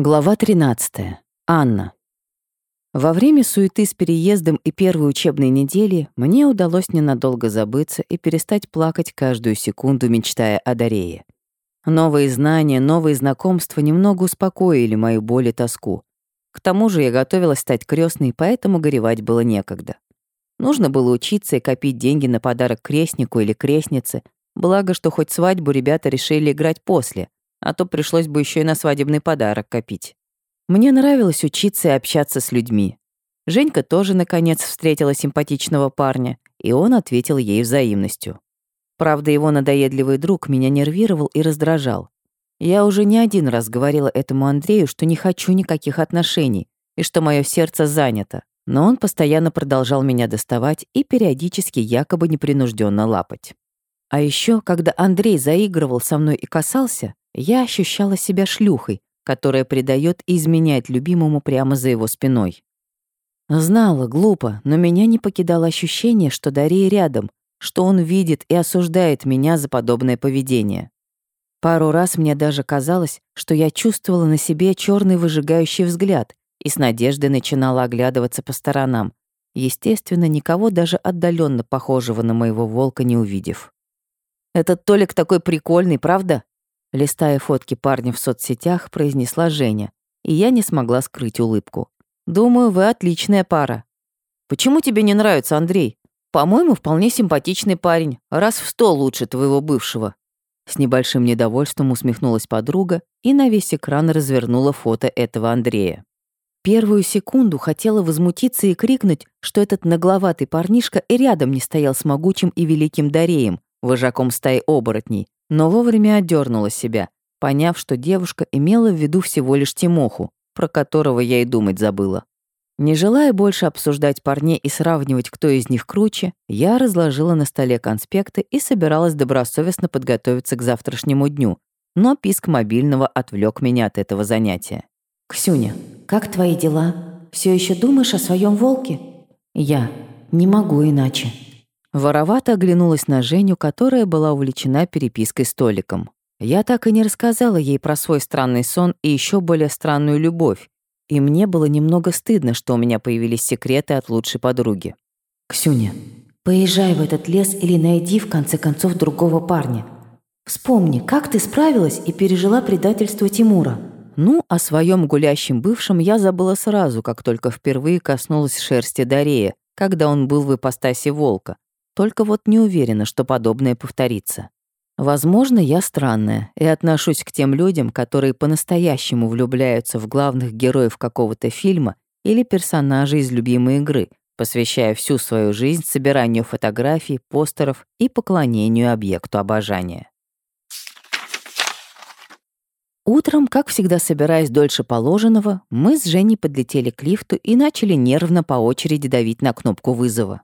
Глава 13. Анна. Во время суеты с переездом и первой учебной недели мне удалось ненадолго забыться и перестать плакать каждую секунду, мечтая о Дарее. Новые знания, новые знакомства немного успокоили мою боль и тоску. К тому же я готовилась стать крестной, поэтому горевать было некогда. Нужно было учиться и копить деньги на подарок крестнику или крестнице, благо, что хоть свадьбу ребята решили играть после — а то пришлось бы еще и на свадебный подарок копить. Мне нравилось учиться и общаться с людьми. Женька тоже, наконец, встретила симпатичного парня, и он ответил ей взаимностью. Правда, его надоедливый друг меня нервировал и раздражал. Я уже не один раз говорила этому Андрею, что не хочу никаких отношений и что мое сердце занято, но он постоянно продолжал меня доставать и периодически якобы непринужденно лапать. А еще, когда Андрей заигрывал со мной и касался, я ощущала себя шлюхой, которая предает и изменяет любимому прямо за его спиной. Знала, глупо, но меня не покидало ощущение, что Дарья рядом, что он видит и осуждает меня за подобное поведение. Пару раз мне даже казалось, что я чувствовала на себе черный выжигающий взгляд и с надеждой начинала оглядываться по сторонам, естественно, никого даже отдаленно похожего на моего волка не увидев. «Этот Толик такой прикольный, правда?» Листая фотки парня в соцсетях, произнесла Женя, и я не смогла скрыть улыбку. «Думаю, вы отличная пара». «Почему тебе не нравится Андрей? По-моему, вполне симпатичный парень, раз в сто лучше твоего бывшего». С небольшим недовольством усмехнулась подруга и на весь экран развернула фото этого Андрея. Первую секунду хотела возмутиться и крикнуть, что этот нагловатый парнишка и рядом не стоял с могучим и великим Дареем, вожаком стаи оборотней, но вовремя отдернула себя, поняв, что девушка имела в виду всего лишь Тимоху, про которого я и думать забыла. Не желая больше обсуждать парней и сравнивать, кто из них круче, я разложила на столе конспекты и собиралась добросовестно подготовиться к завтрашнему дню, но писк мобильного отвлек меня от этого занятия. «Ксюня, как твои дела? Все еще думаешь о своем волке?» «Я. Не могу иначе». Воровато оглянулась на Женю, которая была увлечена перепиской с Толиком. Я так и не рассказала ей про свой странный сон и еще более странную любовь, и мне было немного стыдно, что у меня появились секреты от лучшей подруги. «Ксюня, поезжай в этот лес или найди, в конце концов, другого парня. Вспомни, как ты справилась и пережила предательство Тимура». Ну, о своем гулящем бывшем я забыла сразу, как только впервые коснулась шерсти Дарея, когда он был в ипостаси волка, только вот не уверена, что подобное повторится. Возможно, я странная и отношусь к тем людям, которые по-настоящему влюбляются в главных героев какого-то фильма или персонажей из любимой игры, посвящая всю свою жизнь собиранию фотографий, постеров и поклонению объекту обожания. Утром, как всегда собираясь дольше положенного, мы с Женей подлетели к лифту и начали нервно по очереди давить на кнопку вызова.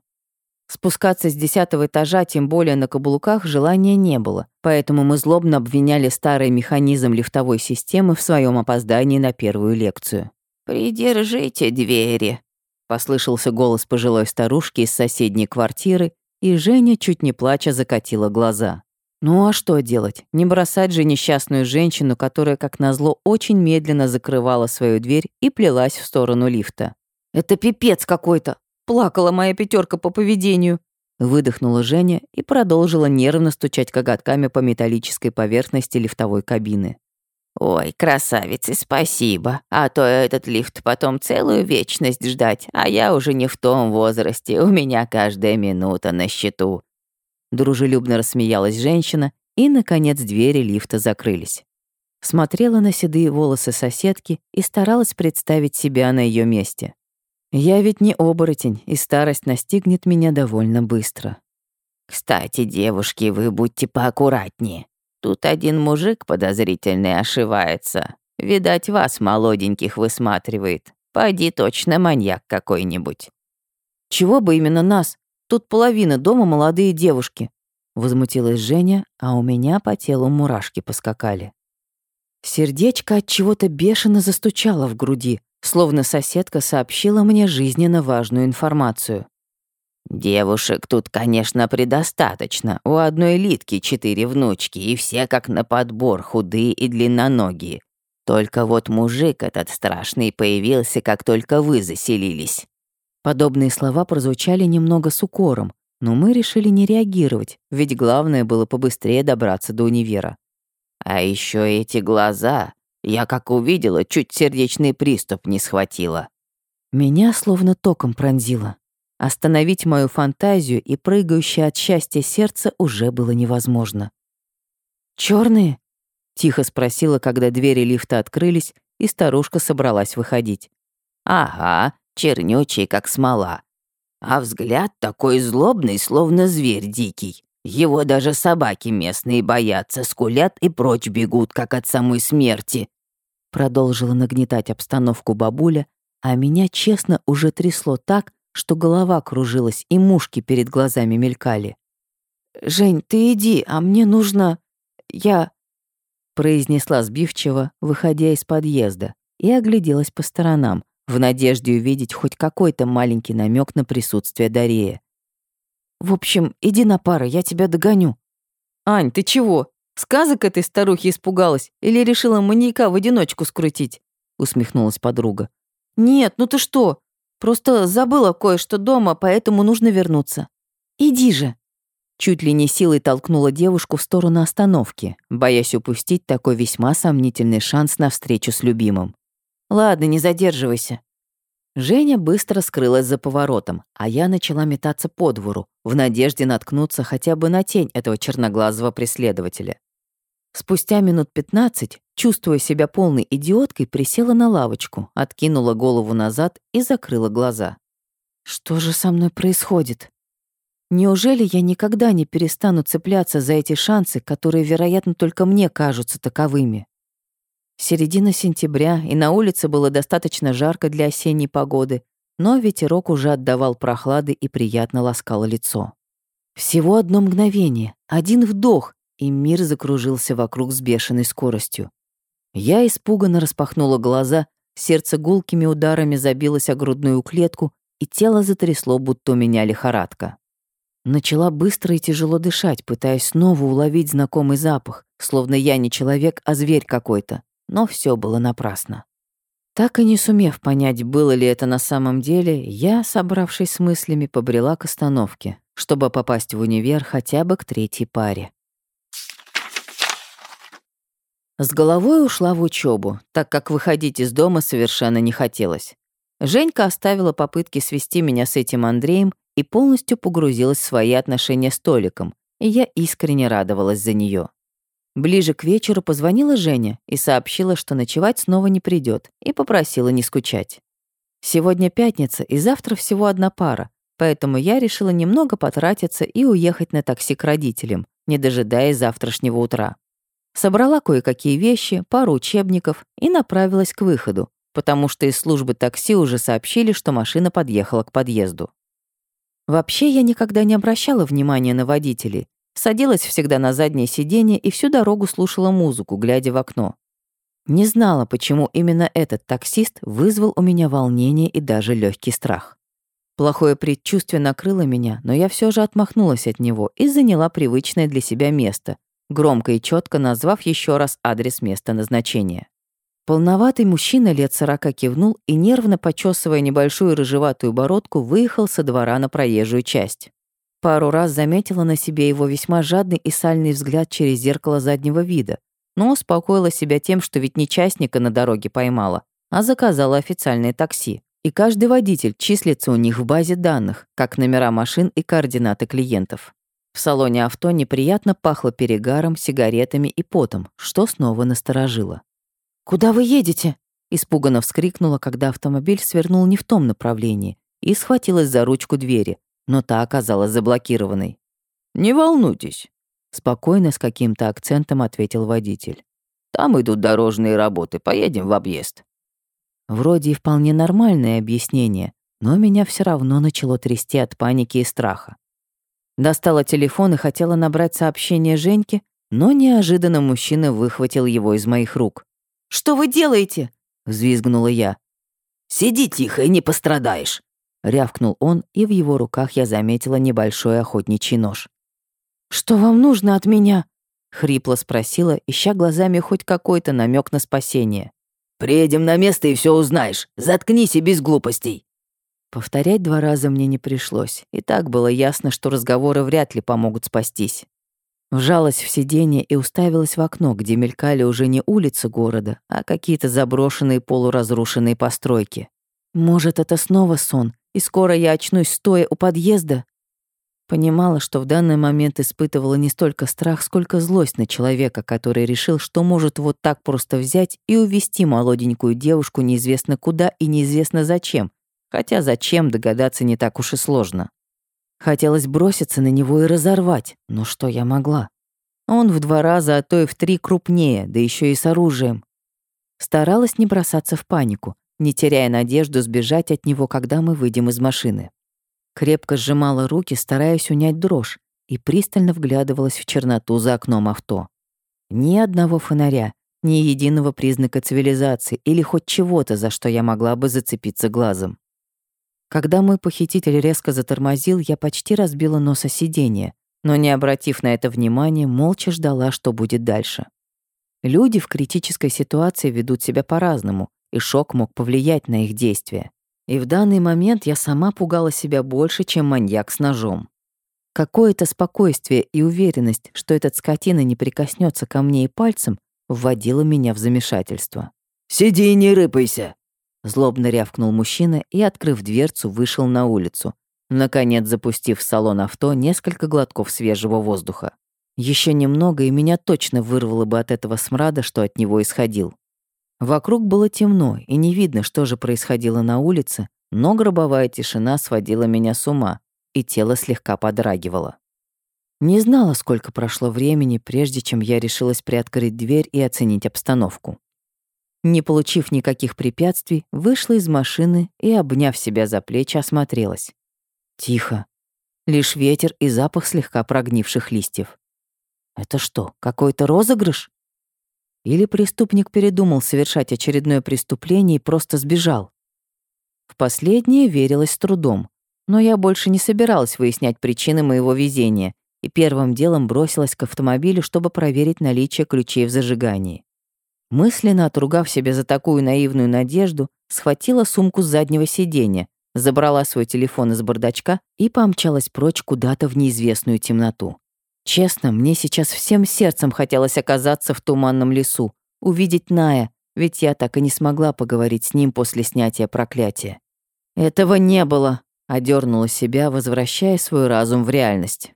Спускаться с десятого этажа, тем более на каблуках, желания не было, поэтому мы злобно обвиняли старый механизм лифтовой системы в своем опоздании на первую лекцию. «Придержите двери», — послышался голос пожилой старушки из соседней квартиры, и Женя, чуть не плача, закатила глаза. Ну а что делать? Не бросать же несчастную женщину, которая, как назло, очень медленно закрывала свою дверь и плелась в сторону лифта. «Это пипец какой-то!» Плакала моя пятерка по поведению. Выдохнула Женя и продолжила нервно стучать коготками по металлической поверхности лифтовой кабины. «Ой, красавицы, спасибо. А то этот лифт потом целую вечность ждать, а я уже не в том возрасте, у меня каждая минута на счету». Дружелюбно рассмеялась женщина, и, наконец, двери лифта закрылись. Смотрела на седые волосы соседки и старалась представить себя на ее месте. Я ведь не оборотень, и старость настигнет меня довольно быстро. Кстати, девушки, вы будьте поаккуратнее. Тут один мужик подозрительный ошивается. Видать, вас, молоденьких, высматривает. Пойди точно маньяк какой-нибудь. Чего бы именно нас? Тут половина дома молодые девушки. Возмутилась Женя, а у меня по телу мурашки поскакали. Сердечко от чего-то бешено застучало в груди, словно соседка сообщила мне жизненно важную информацию. «Девушек тут, конечно, предостаточно. У одной Литки четыре внучки, и все как на подбор, худые и длинноногие. Только вот мужик этот страшный появился, как только вы заселились». Подобные слова прозвучали немного с укором, но мы решили не реагировать, ведь главное было побыстрее добраться до универа. «А еще эти глаза. Я как увидела, чуть сердечный приступ не схватила». Меня словно током пронзило. Остановить мою фантазию и прыгающее от счастья сердце уже было невозможно. Черные? тихо спросила, когда двери лифта открылись, и старушка собралась выходить. «Ага, чернючий, как смола. А взгляд такой злобный, словно зверь дикий. Его даже собаки местные боятся, скулят и прочь бегут, как от самой смерти». Продолжила нагнетать обстановку бабуля, а меня, честно, уже трясло так, что голова кружилась и мушки перед глазами мелькали. «Жень, ты иди, а мне нужно... я...» произнесла сбивчиво, выходя из подъезда, и огляделась по сторонам, в надежде увидеть хоть какой-то маленький намек на присутствие Дарея. «В общем, иди на пары, я тебя догоню». «Ань, ты чего? Сказок этой старухи испугалась или решила маньяка в одиночку скрутить?» усмехнулась подруга. «Нет, ну ты что? Просто забыла кое-что дома, поэтому нужно вернуться. Иди же». Чуть ли не силой толкнула девушку в сторону остановки, боясь упустить такой весьма сомнительный шанс на встречу с любимым. «Ладно, не задерживайся». Женя быстро скрылась за поворотом, а я начала метаться по двору, в надежде наткнуться хотя бы на тень этого черноглазого преследователя. Спустя минут пятнадцать, чувствуя себя полной идиоткой, присела на лавочку, откинула голову назад и закрыла глаза. Что же со мной происходит? Неужели я никогда не перестану цепляться за эти шансы, которые, вероятно, только мне кажутся таковыми? Середина сентября, и на улице было достаточно жарко для осенней погоды, но ветерок уже отдавал прохлады и приятно ласкал лицо. Всего одно мгновение, один вдох, и мир закружился вокруг с бешеной скоростью. Я испуганно распахнула глаза, сердце гулкими ударами забилось о грудную клетку, и тело затрясло, будто у меня лихорадка. Начала быстро и тяжело дышать, пытаясь снова уловить знакомый запах, словно я не человек, а зверь какой-то, но все было напрасно. Так и не сумев понять, было ли это на самом деле, я, собравшись с мыслями, побрела к остановке, чтобы попасть в универ хотя бы к третьей паре. С головой ушла в учебу, так как выходить из дома совершенно не хотелось. Женька оставила попытки свести меня с этим Андреем и полностью погрузилась в свои отношения с Толиком, и я искренне радовалась за нее. Ближе к вечеру позвонила Женя и сообщила, что ночевать снова не придет, и попросила не скучать. Сегодня пятница, и завтра всего одна пара, поэтому я решила немного потратиться и уехать на такси к родителям, не дожидаясь завтрашнего утра. Собрала кое-какие вещи, пару учебников и направилась к выходу, потому что из службы такси уже сообщили, что машина подъехала к подъезду. Вообще я никогда не обращала внимания на водителей, садилась всегда на заднее сиденье и всю дорогу слушала музыку, глядя в окно. Не знала, почему именно этот таксист вызвал у меня волнение и даже легкий страх. Плохое предчувствие накрыло меня, но я все же отмахнулась от него и заняла привычное для себя место, громко и четко назвав еще раз адрес места назначения. Полноватый мужчина лет сорока кивнул и, нервно почесывая небольшую рыжеватую бородку, выехал со двора на проезжую часть. Пару раз заметила на себе его весьма жадный и сальный взгляд через зеркало заднего вида, но успокоила себя тем, что ведь не частника на дороге поймала, а заказала официальное такси. И каждый водитель числится у них в базе данных, как номера машин и координаты клиентов. В салоне авто неприятно пахло перегаром, сигаретами и потом, что снова насторожило. «Куда вы едете?» — испуганно вскрикнула, когда автомобиль свернул не в том направлении и схватилась за ручку двери, но та оказалась заблокированной. «Не волнуйтесь», — спокойно с каким-то акцентом ответил водитель. «Там идут дорожные работы, поедем в объезд». Вроде и вполне нормальное объяснение, но меня все равно начало трясти от паники и страха. Достала телефон и хотела набрать сообщение Женьке, но неожиданно мужчина выхватил его из моих рук. «Что вы делаете?» — взвизгнула я. «Сиди тихо и не пострадаешь», — рявкнул он, и в его руках я заметила небольшой охотничий нож. «Что вам нужно от меня?» — хрипло спросила, ища глазами хоть какой-то намек на спасение. Приедем на место и все узнаешь. Заткнись и без глупостей». Повторять два раза мне не пришлось, и так было ясно, что разговоры вряд ли помогут спастись. Вжалась в сиденье и уставилась в окно, где мелькали уже не улицы города, а какие-то заброшенные полуразрушенные постройки. Может, это снова сон, и скоро я очнусь стоя у подъезда? Понимала, что в данный момент испытывала не столько страх, сколько злость на человека, который решил, что может вот так просто взять и увести молоденькую девушку неизвестно куда и неизвестно зачем, хотя зачем догадаться не так уж и сложно. Хотелось броситься на него и разорвать, но что я могла? Он в два раза, а то и в три крупнее, да еще и с оружием. Старалась не бросаться в панику, не теряя надежду сбежать от него, когда мы выйдем из машины. Крепко сжимала руки, стараясь унять дрожь, и пристально вглядывалась в черноту за окном авто. Ни одного фонаря, ни единого признака цивилизации или хоть чего-то, за что я могла бы зацепиться глазом. Когда мой похититель резко затормозил, я почти разбила нос о сиденье, но, не обратив на это внимания, молча ждала, что будет дальше. Люди в критической ситуации ведут себя по-разному, и шок мог повлиять на их действия. И в данный момент я сама пугала себя больше, чем маньяк с ножом. Какое-то спокойствие и уверенность, что этот скотина не прикоснется ко мне и пальцем, вводило меня в замешательство. «Сиди и не рыпайся!» Злобно рявкнул мужчина и, открыв дверцу, вышел на улицу, наконец запустив в салон авто несколько глотков свежего воздуха. Еще немного, и меня точно вырвало бы от этого смрада, что от него исходил. Вокруг было темно, и не видно, что же происходило на улице, но гробовая тишина сводила меня с ума, и тело слегка подрагивало. Не знала, сколько прошло времени, прежде чем я решилась приоткрыть дверь и оценить обстановку. Не получив никаких препятствий, вышла из машины и, обняв себя за плечи, осмотрелась. Тихо. Лишь ветер и запах слегка прогнивших листьев. Это что, какой-то розыгрыш? Или преступник передумал совершать очередное преступление и просто сбежал? В последнее верилось с трудом, но я больше не собиралась выяснять причины моего везения и первым делом бросилась к автомобилю, чтобы проверить наличие ключей в зажигании. Мысленно отругав себя за такую наивную надежду, схватила сумку с заднего сиденья, забрала свой телефон из бардачка и помчалась прочь куда-то в неизвестную темноту. Честно, мне сейчас всем сердцем хотелось оказаться в туманном лесу, увидеть Ная, ведь я так и не смогла поговорить с ним после снятия проклятия. Этого не было, одернула себя, возвращая свой разум в реальность.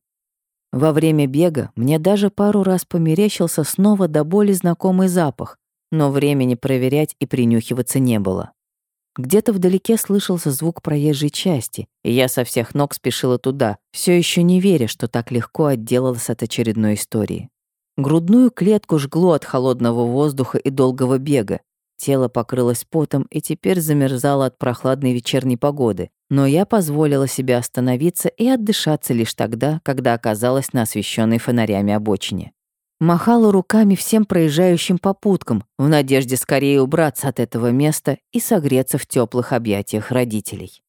Во время бега мне даже пару раз померещился снова до боли знакомый запах, но времени проверять и принюхиваться не было. Где-то вдалеке слышался звук проезжей части, и я со всех ног спешила туда, все еще не веря, что так легко отделалась от очередной истории. Грудную клетку жгло от холодного воздуха и долгого бега. Тело покрылось потом и теперь замерзало от прохладной вечерней погоды, но я позволила себе остановиться и отдышаться лишь тогда, когда оказалась на освещенной фонарями обочине. Махала руками всем проезжающим попуткам в надежде скорее убраться от этого места и согреться в теплых объятиях родителей.